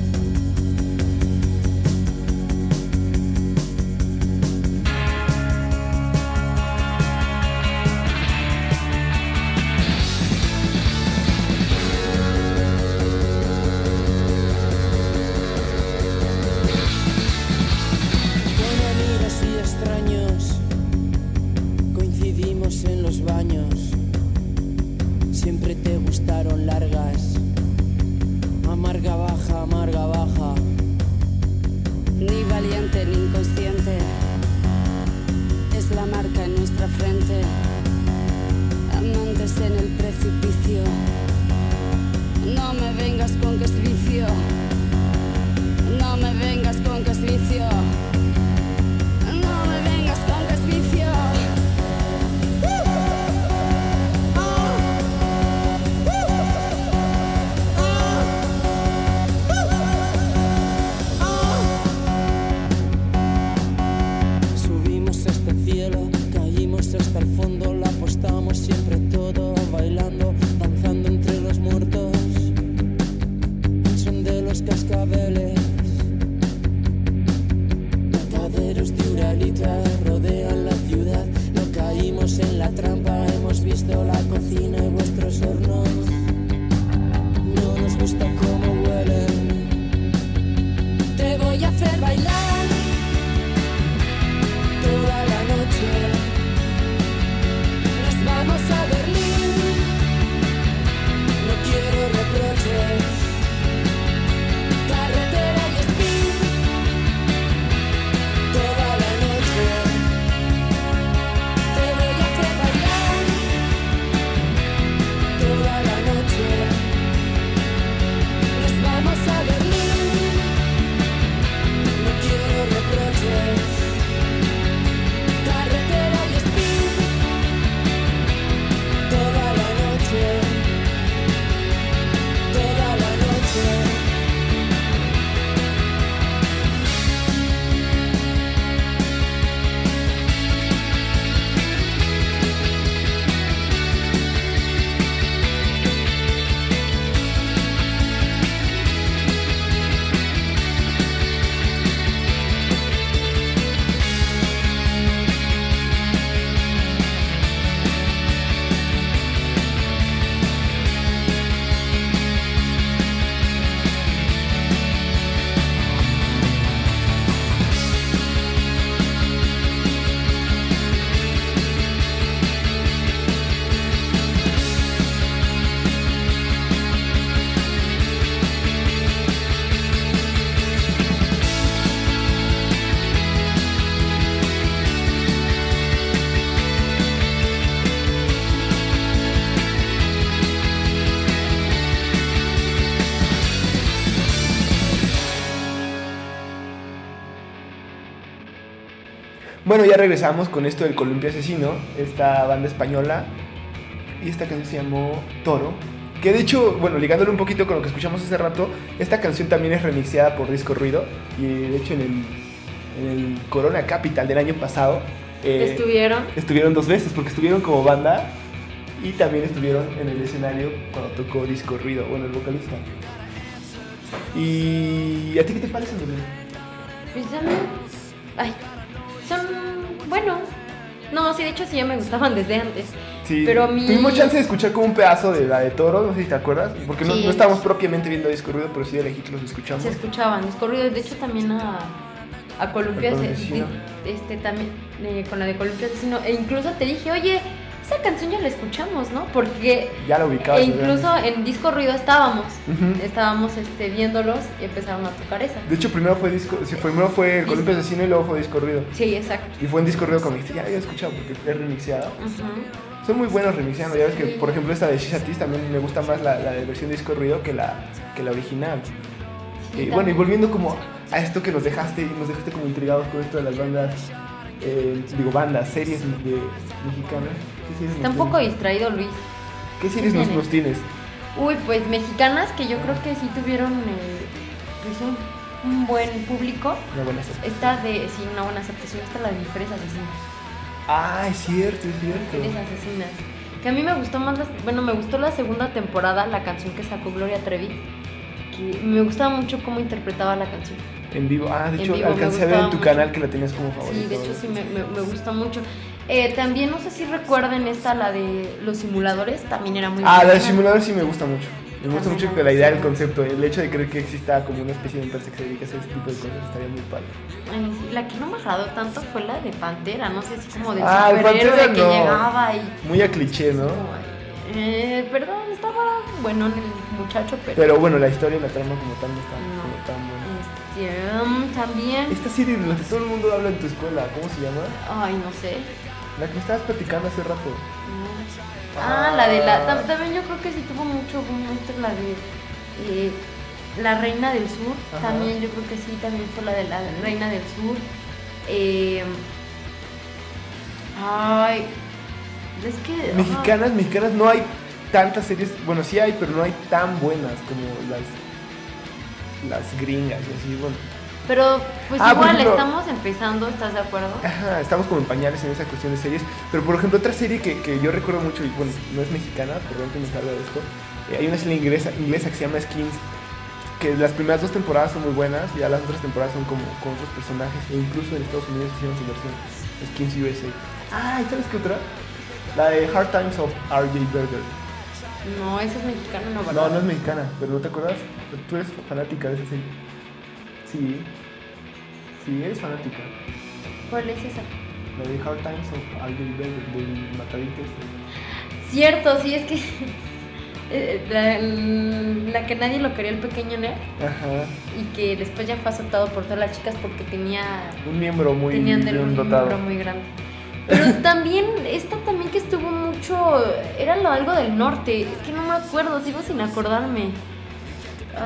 Bueno, ya regresamos con esto del Columpio Asesino, esta banda española. Y esta canción se llamó Toro. Que de hecho, bueno, ligándolo un poquito con lo que escuchamos hace rato, esta canción también es remixeada por Disco Ruido. Y de hecho en el, en el Corona Capital del año pasado eh, Estuvieron. estuvieron dos veces, porque estuvieron como banda y también estuvieron en el escenario cuando tocó Disco Ruido, bueno, el vocalista. ¿Y a ti qué te parece? Pues ya. Ay. Son. Bueno. No, sí, de hecho sí ya me gustaban desde antes. Sí, Pero mí- tuvimos chance de escuchar como un pedazo de la de Toro, no sé si te acuerdas, porque no, Sí. no estábamos propiamente viendo Disco Ruido, pero sí de lejitos los escuchamos. Se escuchaban los corridos. De hecho, también a. A Columpia, A se- Columpia Asesino. di- este también eh, con la de Columpia Asesino. E incluso te dije, oye, esa canción ya la escuchamos, ¿no? Porque Ya lo ubicabas. E incluso en Disco Ruido estábamos, estábamos este, viéndolos y empezaron a tocar esa. De hecho, primero fue Disco, sí, primero fue el Disco. Columpio Asesino y luego fue Disco Ruido. Sí, exacto. Y fue en Disco Ruido como dijiste, ya había escuchado porque es remixeado. Ujú. Son muy buenos remixeando, ya ves que, por ejemplo, esta de Shishatis también me gusta más la, la de versión Disco Ruido que la, que la original. Sí, y bueno, y volviendo como a esto que nos dejaste, nos dejaste como intrigados con esto de las bandas, eh, digo, bandas, series de, mexicanas. ¿Qué Está nos un poco distraído Luis. ¿Qué series nos, tienes? nos tienes? Uy, pues mexicanas que yo creo que sí tuvieron eh, pues un, un buen público. Una buena serie. Esta de, sí, una buena aceptación, esta la de Mujeres Asesinas. Ah, es cierto, es Mujeres cierto. Asesinas. Que a mí me gustó más, la- bueno, me gustó la segunda temporada, la canción que sacó Gloria Trevi. Que me gustaba mucho cómo interpretaba la canción. En vivo. Ah, de hecho, alcancé a ver en tu mucho. canal que la tenías como favorita. Sí, de hecho sí me, me- me gusta mucho. Eh, también no sé si recuerden esta, la de los simuladores, también era muy Ah, la de buena. simulador sí me gusta mucho. Me gusta mucho que la idea, el gusta. concepto, el hecho de creer que exista como una especie de empresa que se dedica a ese tipo de cosas estaría muy padre. Ay, sí, La que no me agradó tanto fue la de Pantera, no sé si como del Ah, superhéroe que llegaba y... Muy a cliché, ¿no? eh, perdón, estaba bueno el muchacho, pero... Pero bueno, la historia y la trama como tal no está No. como tan buena. Este, um, también... Esta serie de la que todo el mundo habla en tu escuela, ¿cómo se llama? Ay, no sé. La que me estabas platicando hace rato. Ah, la de la... tam- También yo creo que sí tuvo mucho boom esta, la de... eh, la Reina del Sur, Ajá. también yo creo que sí, también fue la de la Reina del Sur. Eh, ay, es que... Mexicanas, mexicanas no hay tantas series, bueno, sí hay, pero no hay tan buenas como las las gringas y así, bueno. Pero pues Ah, igual ejemplo- estamos empezando, ¿estás de acuerdo? Ajá, estamos como en pañales en esa cuestión de series. Pero por ejemplo, otra serie que, que yo recuerdo mucho, y bueno, no es mexicana, perdón que me salga de esto. eh, hay una serie inglesa, inglesa que se llama Skins, que las primeras dos temporadas son muy buenas, y ya las otras temporadas son como con otros personajes, e incluso en Estados Unidos hicieron su versión Skins USA. Ah, ¿y sabes qué otra? La de Hard Times of R.J. Berger. No, esa es mexicana, no, No, ¿verdad? no es mexicana, pero ¿no te acuerdas? Tú eres fanática de esa serie. Sí. Sí, eres fanática. ¿Cuál es esa? La de Hard Times of R.J. Berger, del mataditos. Cierto, sí, es que *laughs* eh, la, la que nadie lo quería, el pequeño nerd, Ajá. y que después ya fue aceptado por todas las chicas porque tenía Un miembro muy tenían de bien un dotado. miembro muy grande. Pero *laughs* también, esta también que estuvo mucho, era lo, algo del norte, es que no me acuerdo, sigo sin acordarme.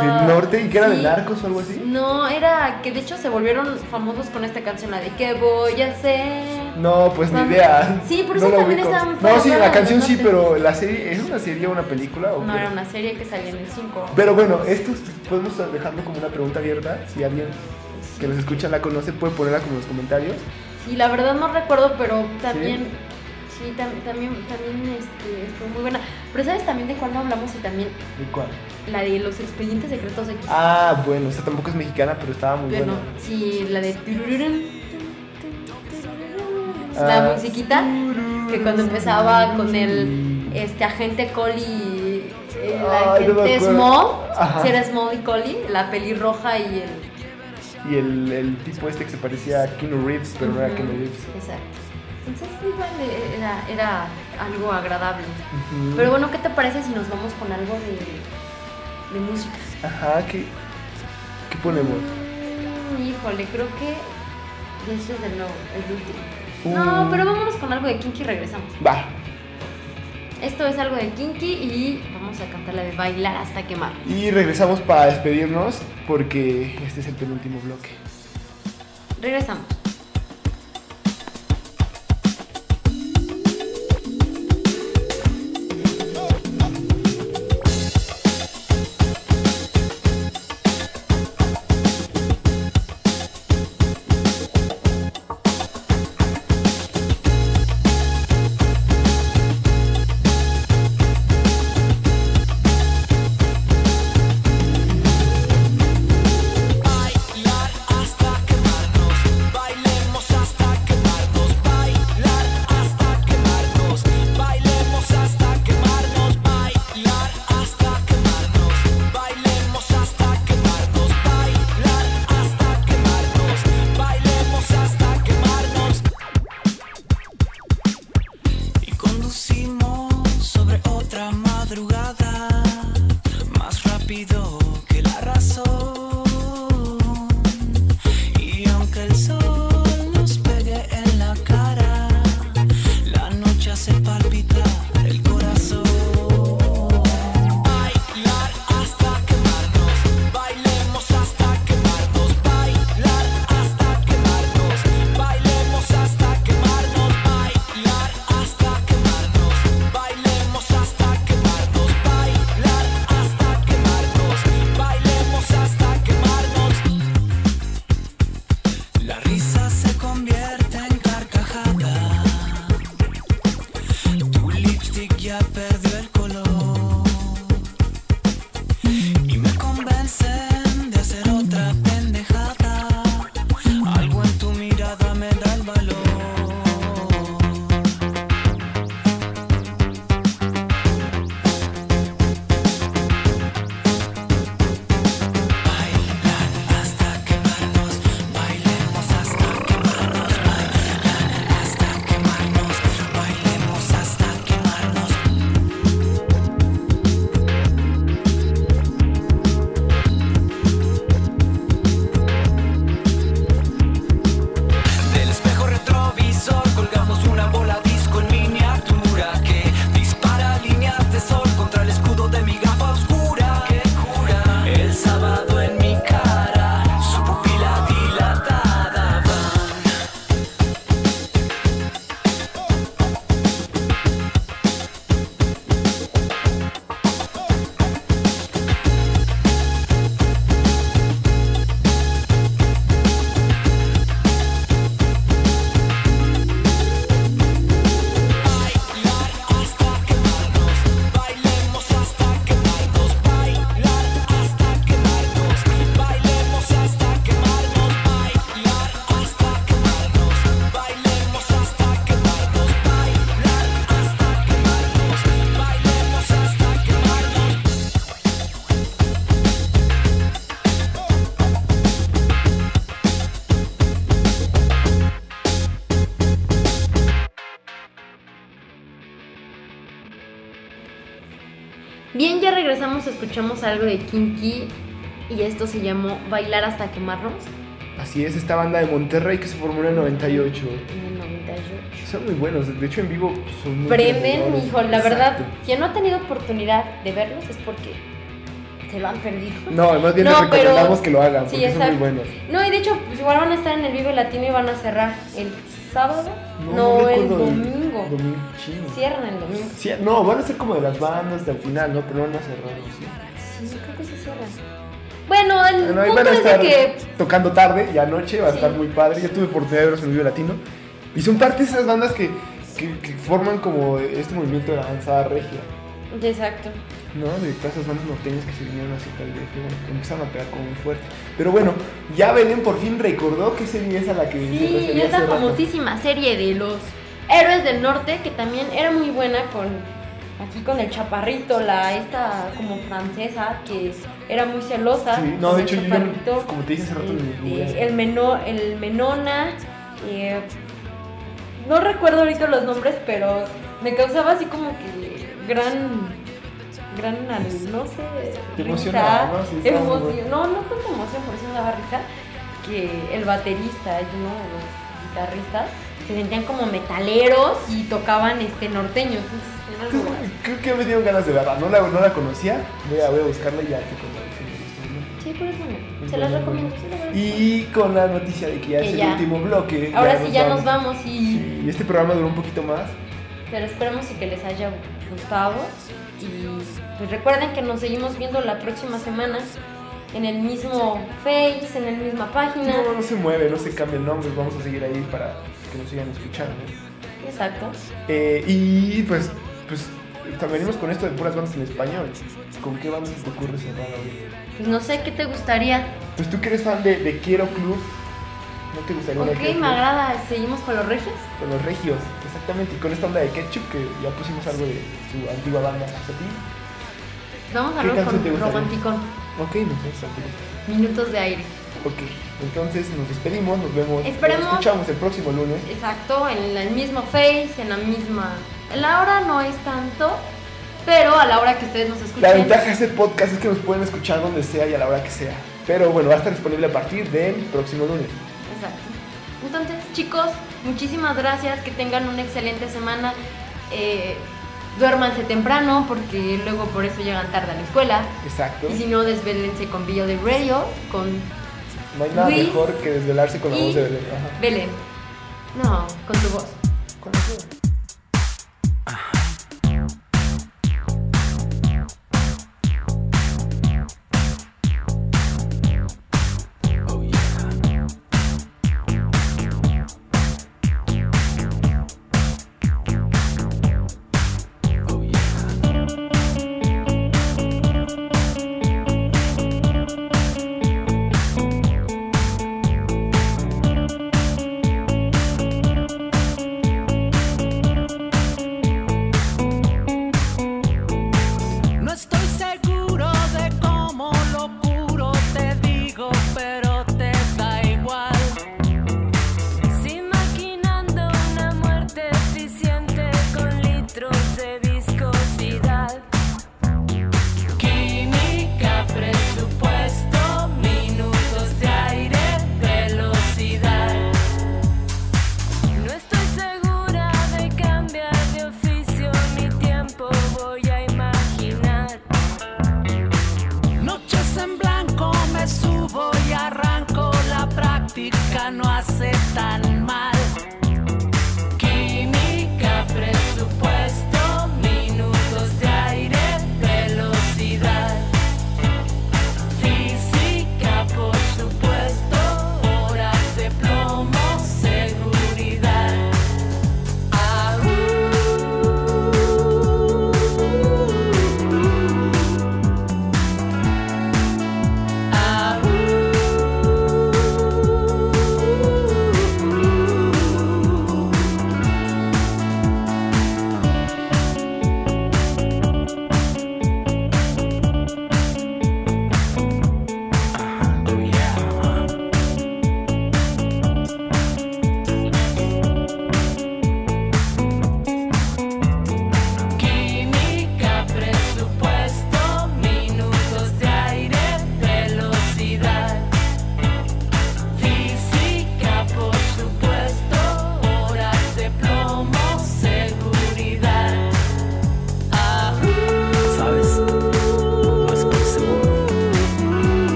¿Del Ah, norte? ¿Y que era de narcos o algo así? No, era que de hecho se volvieron famosos con esta canción, la de ¿Qué voy a hacer? No, pues ni idea. Sí, por eso también muy No, sí, la canción sí, pero la serie, ¿es una serie o una película? O No, qué? era una serie que salía en el 5. Pero bueno, esto podemos dejarlo como una pregunta abierta. Si alguien que nos escucha la conoce, puede ponerla como en los comentarios. Sí, la verdad no recuerdo, pero también, sí, tam- también, también este, fue muy buena. Pero ¿sabes también de cuál no hablamos? Y también ¿De cuál? La de los expedientes secretos X. Ah, bueno, esta tampoco es mexicana, pero estaba muy bueno, buena. sí, la de... turururun, La Ah, musiquita que cuando empezaba con el este agente Collie, el no me agente acuerdo. Small, si era Small y Collie, la pelirroja y el... Y el, el tipo este que se parecía a Keanu Reeves, pero no era Keanu Reeves. Exacto. Entonces igual era, era algo agradable. Pero bueno, ¿qué te parece si nos vamos con algo de, de música? Ajá, ¿qué, qué ponemos? Mm, híjole, creo que este es de nuevo, el último. Uh. No, pero vámonos con algo de Kinky y regresamos. Va. Esto es algo de Kinky y vamos a cantar la de bailar hasta quemar. Y regresamos para despedirnos porque este es el penúltimo bloque. Regresamos. Escuchamos algo de Kinky y esto se llamó Bailar hasta quemarnos Así es, esta banda de Monterrey que se formó en el 98. en el 98. Son muy buenos, de hecho en vivo son muy prendedores. hijo, la verdad, quien no ha tenido oportunidad de verlos es porque se lo han perdido. No, más bien No, les recomendamos pero- que lo hagan, Sí, porque son muy buenos. No, y de hecho, pues igual van a estar en el Vive Latino y van a cerrar el sábado. No, No, el domingo. Domingo chino. Cierran el domingo. Sí, no, van a ser como de las bandas hasta el final, ¿no? Pero no van a cerrar, ¿sí? Sí, creo que se cierran. Bueno, el Bueno, ahí punto van a es estar que tocando tarde y anoche, va a Sí. estar muy padre. Yo tuve oportunidad de verlos en el Vive Latino. Y son parte de esas bandas que, que, que forman como este movimiento de la danzada regia. Exacto. ¿No? De todas esas bandas norteñas que se vinieron hacia acá y que, bueno, que empezaron a pegar como muy fuerte. Pero bueno, ya Belén por fin recordó que serie es a la que Sí, refería es la hace rato. famosísima serie de los héroes del norte, que también era muy buena con aquí con el chaparrito, la esta como francesa que era muy celosa. Sí, no, de hecho yo, como te dije hace rato, ni- el menor, el menona, eh, no recuerdo ahorita los nombres, pero me causaba así como que gran gran al- no sé Te emocionaba, ¿no? Sí, emoción- no no emoción por eso me daba risa que el baterista y uno de los guitarristas se sentían como metaleros y tocaban este norteño entonces Entonces, creo que ya me dieron ganas de verla. No la, no la conocía. Voy a, voy a buscarla y ya te contaré si me gustó sí por eso no. Es se las buena, recomiendo buena. Y con la noticia de que ya Que es el ya. último bloque. ahora sí ya nos vamos y Sí, y este programa duró un poquito más. pero esperemos y que les haya gustado y pues recuerden que nos seguimos viendo la próxima semana en el mismo Face, en la misma página. No, no se mueve, no se cambia el nombre. Vamos a seguir ahí para que nos sigan escuchando. Exacto. Eh, y pues, pues también venimos con esto de puras bandas en español. ¿Con qué bandas te ocurre cerrar ahorita? Pues no sé qué te gustaría. Pues tú que eres fan de, de Quiero Club, ¿no te gustaría Ok, me agrada. Seguimos con los regios. Con los regios, exactamente. Y con esta onda de Ketchup, que ya pusimos algo de su antigua banda. ¿A ti? Vamos a ¿Qué hablar con? Romanticón. Ok, nos vemos. Minutos de aire. Ok, entonces nos despedimos, nos vemos. Esperemos- Nos escuchamos el próximo lunes. Exacto, en el mismo Face, en la misma. La hora no es tanto, pero a la hora que ustedes nos escuchen. La ventaja de este podcast es que nos pueden escuchar donde sea y a la hora que sea. Pero bueno, va a estar disponible a partir del próximo lunes. Entonces, chicos, muchísimas gracias. Que tengan una excelente semana. Eh, duérmanse temprano porque luego por eso llegan tarde a la escuela. Exacto. Y si no, desvélense con Billo de Radio, con No hay nada Luis mejor que desvelarse con la voz de Belén. Ajá. Belén. No, con tu voz. Con la voz.